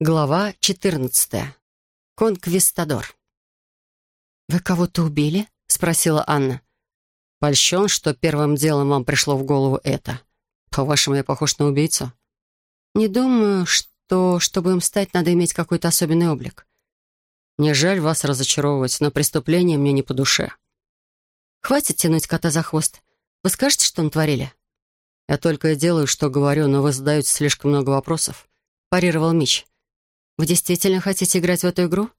Глава 14. Конквистадор. «Вы кого-то убили?» — спросила Анна. «Польщен, что первым делом вам пришло в голову это. По-вашему, я похож на убийцу?» «Не думаю, что, чтобы им стать, надо иметь какой-то особенный облик». «Не жаль вас разочаровывать, но преступление мне не по душе». «Хватит тянуть кота за хвост. Вы скажете, что натворили?» «Я только и делаю, что говорю, но вы задаете слишком много вопросов», — парировал Мич. Вы действительно хотите играть в эту игру?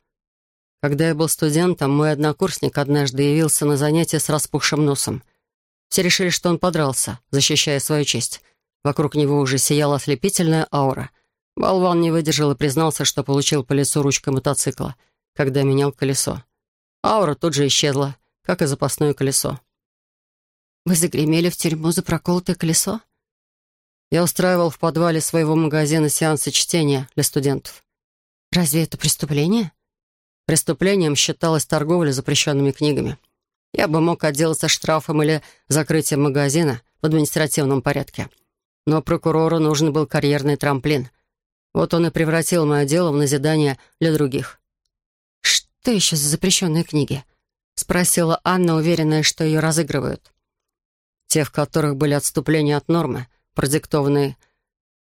Когда я был студентом, мой однокурсник однажды явился на занятие с распухшим носом. Все решили, что он подрался, защищая свою честь. Вокруг него уже сияла ослепительная аура. Болван не выдержал и признался, что получил по лицу ручкой мотоцикла, когда менял колесо. Аура тут же исчезла, как и запасное колесо. «Вы загремели в тюрьму за проколотое колесо?» Я устраивал в подвале своего магазина сеансы чтения для студентов. Разве это преступление? Преступлением считалась торговля запрещенными книгами. Я бы мог отделаться штрафом или закрытием магазина в административном порядке. Но прокурору нужен был карьерный трамплин. Вот он и превратил мое дело в назидание для других. «Что еще за запрещенные книги?» — спросила Анна, уверенная, что ее разыгрывают. «Те, в которых были отступления от нормы, продиктованные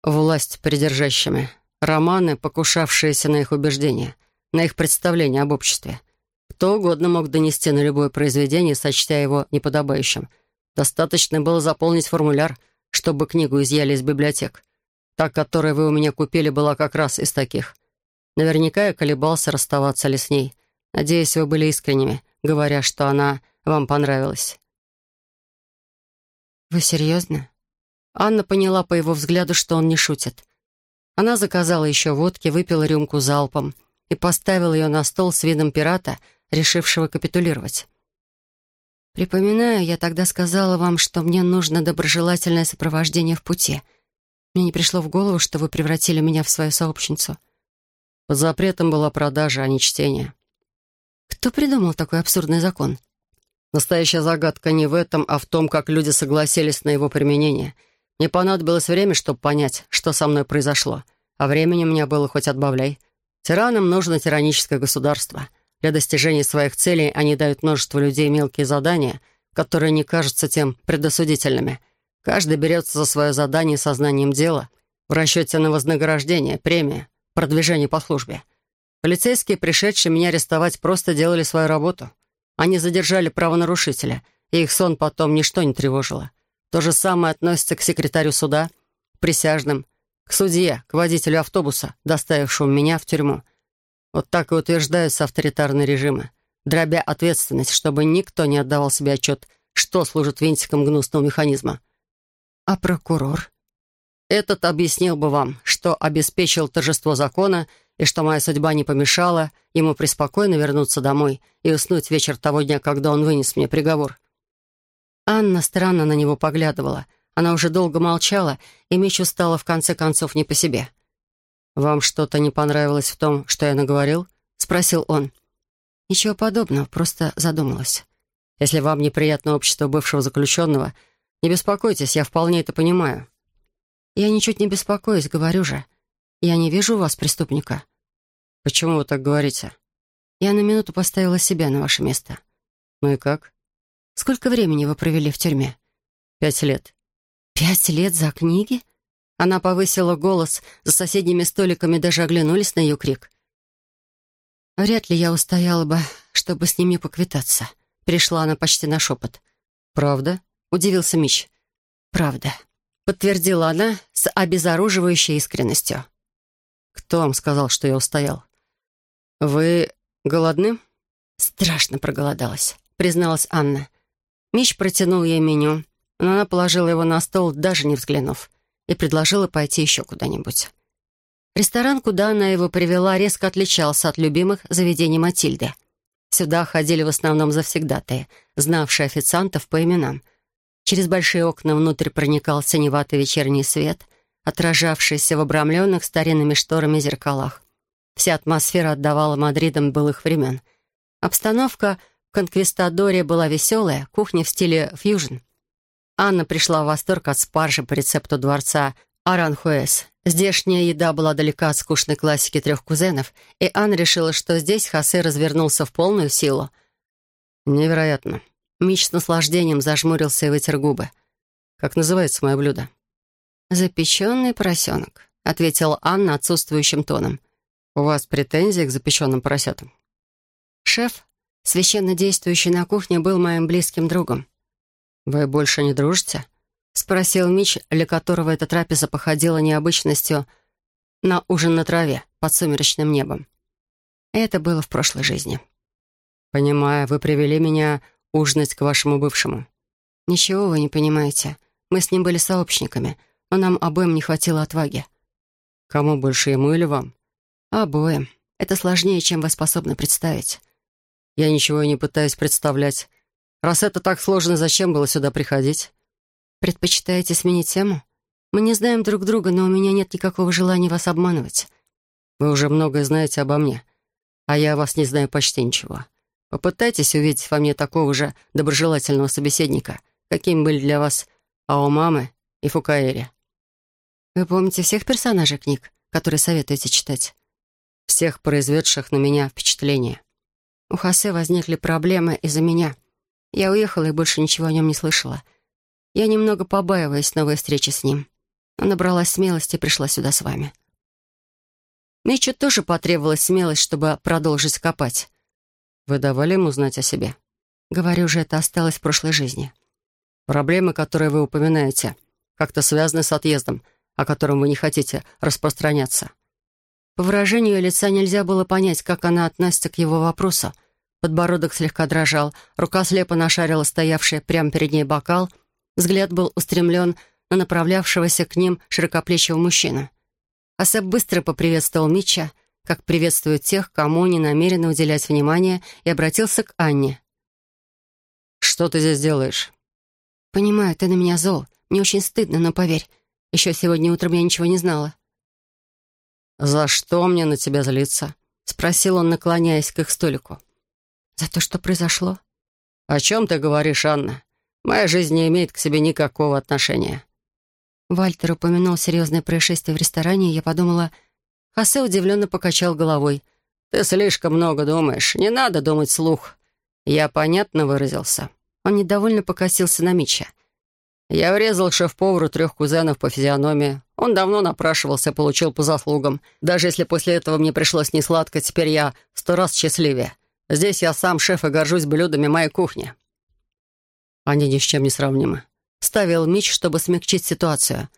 власть придержащими. Романы, покушавшиеся на их убеждения, на их представления об обществе. Кто угодно мог донести на любое произведение, сочтя его неподобающим. Достаточно было заполнить формуляр, чтобы книгу изъяли из библиотек. Та, которую вы у меня купили, была как раз из таких. Наверняка я колебался, расставаться ли с ней. Надеюсь, вы были искренними, говоря, что она вам понравилась. «Вы серьезно?» Анна поняла по его взгляду, что он не шутит. Она заказала еще водки, выпила рюмку залпом и поставила ее на стол с видом пирата, решившего капитулировать. «Припоминаю, я тогда сказала вам, что мне нужно доброжелательное сопровождение в пути. Мне не пришло в голову, что вы превратили меня в свою сообщницу». Под запретом была продажа, а не чтение. Кто придумал такой абсурдный закон? Настоящая загадка не в этом, а в том, как люди согласились на его применение — мне понадобилось время, чтобы понять, что со мной произошло. А времени у меня было хоть отбавляй. Тиранам нужно тираническое государство. Для достижения своих целей они дают множеству людей мелкие задания, которые не кажутся тем предосудительными. Каждый берется за свое задание сознанием дела, в расчете на вознаграждение, премия, продвижение по службе. Полицейские, пришедшие меня арестовать, просто делали свою работу. Они задержали правонарушителя, и их сон потом ничто не тревожило. То же самое относится к секретарю суда, присяжным, к судье, к водителю автобуса, доставившему меня в тюрьму. Вот так и утверждаются авторитарные режимы, дробя ответственность, чтобы никто не отдавал себе отчет, что служит винтиком гнусного механизма. А прокурор? Этот объяснил бы вам, что обеспечил торжество закона и что моя судьба не помешала ему преспокойно вернуться домой и уснуть вечер того дня, когда он вынес мне приговор. Анна странно на него поглядывала. Она уже долго молчала, и Мичу стало в конце концов не по себе. «Вам что-то не понравилось в том, что я наговорил?» — спросил он. «Ничего подобного, просто задумалась. Если вам неприятно общество бывшего заключенного, не беспокойтесь, я вполне это понимаю». «Я ничуть не беспокоюсь, говорю же. Я не вижу у вас преступника». «Почему вы так говорите?» «Я на минуту поставила себя на ваше место». «Ну и как?» Сколько времени вы провели в тюрьме?» «Пять лет». «Пять лет за книги?» Она повысила голос, за соседними столиками даже оглянулись на ее крик. «Вряд ли я устояла бы, чтобы с ними поквитаться». Пришла она почти на шепот. «Правда?» — удивился Мич. «Правда», — подтвердила она с обезоруживающей искренностью. «Кто вам сказал, что я устоял?» «Вы голодны?» «Страшно проголодалась», — призналась Анна. Мич протянул ей меню, но она положила его на стол, даже не взглянув, и предложила пойти еще куда-нибудь. Ресторан, куда она его привела, резко отличался от любимых заведений Матильды. Сюда ходили в основном завсегдатые, знавшие официантов по именам. Через большие окна внутрь проникал синеватый вечерний свет, отражавшийся в обрамленных старинными шторами зеркалах. Вся атмосфера отдавала Мадридом былых времен. Обстановка — конквистадоре была веселая, кухня в стиле фьюжн. Анна пришла в восторг от спаржи по рецепту дворца Аранхуэс Здешняя еда была далека от скучной классики трех кузенов, и Анна решила, что здесь Хосе развернулся в полную силу. «Невероятно». Мич с наслаждением зажмурился и вытер губы. «Как называется мое блюдо?» «Запеченный поросенок», — ответила Анна отсутствующим тоном. «У вас претензии к запеченным поросятам?» «Шеф, священно действующий на кухне, был моим близким другом». «Вы больше не дружите?» — спросил Мич, для которого эта трапеза походила необычностью на ужин на траве под сумеречным небом. Это было в прошлой жизни. «Понимаю, вы привели меня ужинать к вашему бывшему». «Ничего вы не понимаете. Мы с ним были сообщниками, но нам обоим не хватило отваги». «Кому больше, ему или вам?» «Обоим. Это сложнее, чем вы способны представить». «Я ничего и не пытаюсь представлять. Раз это так сложно, зачем было сюда приходить?» «Предпочитаете сменить тему? Мы не знаем друг друга, но у меня нет никакого желания вас обманывать». «Вы уже многое знаете обо мне, а я о вас не знаю почти ничего. Попытайтесь увидеть во мне такого же доброжелательного собеседника, каким были для вас Аомамы и Фукаэри». «Вы помните всех персонажей книг, которые советуете читать?» «Всех произведших на меня впечатление». «У Хосе возникли проблемы из-за меня. Я уехала и больше ничего о нем не слышала». Я немного побаиваюсь новой встречи с ним. Но набралась смелости и пришла сюда с вами. Митчу тоже потребовалась смелость, чтобы продолжить копать. Вы давали ему знать о себе? Говорю же, это осталось в прошлой жизни. Проблемы, которые вы упоминаете, как-то связаны с отъездом, о котором вы не хотите распространяться. По выражению лица нельзя было понять, как она относится к его вопросу. Подбородок слегка дрожал, рука слепо нашарила стоявший прямо перед ней бокал — Взгляд был устремлен на направлявшегося к ним широкоплечего мужчину. Асеп быстро поприветствовал Митча, как приветствуют тех, кому не намерены уделять внимание, и обратился к Анне. «Что ты здесь делаешь?» «Понимаю, ты на меня зол. Мне очень стыдно, но поверь, еще сегодня утром я ничего не знала». «За что мне на тебя злиться?» — спросил он, наклоняясь к их столику. «За то, что произошло». «О чем ты говоришь, Анна? Моя жизнь не имеет к себе никакого отношения». Вальтер упомянул серьезное происшествие в ресторане, и я подумала... Хосе удивленно покачал головой. «Ты слишком много думаешь. Не надо думать слух. Я понятно выразился». Он недовольно покосился на Митча. «Я врезал шеф-повару трех кузенов по физиономии. Он давно напрашивался, получил по заслугам. Даже если после этого мне пришлось несладко, теперь я сто раз счастливее. Здесь я сам шеф и горжусь блюдами моей кухни. Они ни с чем не сравнимы. Ставил меч, чтобы смягчить ситуацию.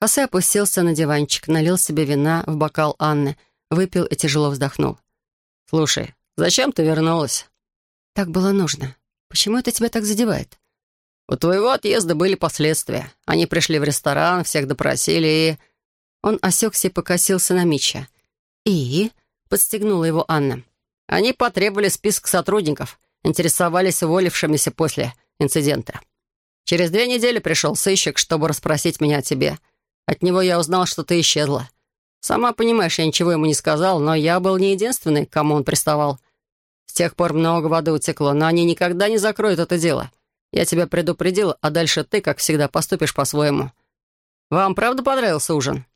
Хосе опустился на диванчик, налил себе вина в бокал Анны, выпил и тяжело вздохнул. «Слушай, зачем ты вернулась?» «Так было нужно. Почему это тебя так задевает?» «У твоего отъезда были последствия. Они пришли в ресторан, всех допросили и...» Он осекся и покосился на Мича. «И?» — подстегнула его Анна. «Они потребовали список сотрудников, интересовались уволившимися после инцидента. Через две недели пришел сыщик, чтобы расспросить меня о тебе. От него я узнал, что ты исчезла. Сама понимаешь, я ничего ему не сказал, но я был не единственный, кому он приставал. С тех пор много воды утекло, но они никогда не закроют это дело. Я тебя предупредил, а дальше ты, как всегда, поступишь по-своему. Вам правда понравился ужин?»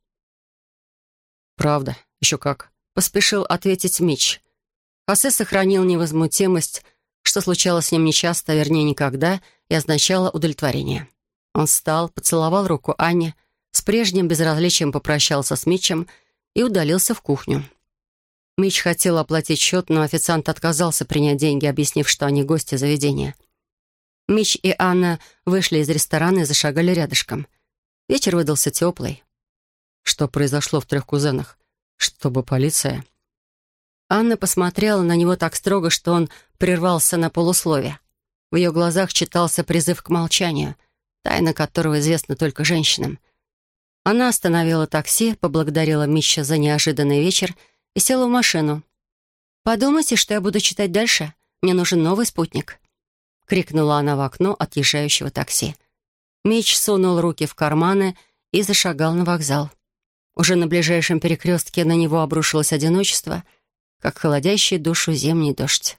«Правда. Еще как», — поспешил ответить Мич. Хосе сохранил невозмутимость, что случалось с ним нечасто, вернее, никогда, и означало удовлетворение. Он встал, поцеловал руку Анне, с прежним безразличием попрощался с Митчем и удалился в кухню. Митч хотел оплатить счет, но официант отказался принять деньги, объяснив, что они гости заведения. Митч и Анна вышли из ресторана и зашагали рядышком. Вечер выдался теплый. Что произошло в трех кузенах? Чтобы полиция... Анна посмотрела на него так строго, что он прервался на полусловие. В ее глазах читался призыв к молчанию, тайна которого известна только женщинам. Она остановила такси, поблагодарила Митча за неожиданный вечер и села в машину. «Подумайте, что я буду читать дальше. Мне нужен новый спутник», — крикнула она в окно отъезжающего такси. Митч сунул руки в карманы и зашагал на вокзал. Уже на ближайшем перекрестке на него обрушилось одиночество — как холодящий душу зимний дождь.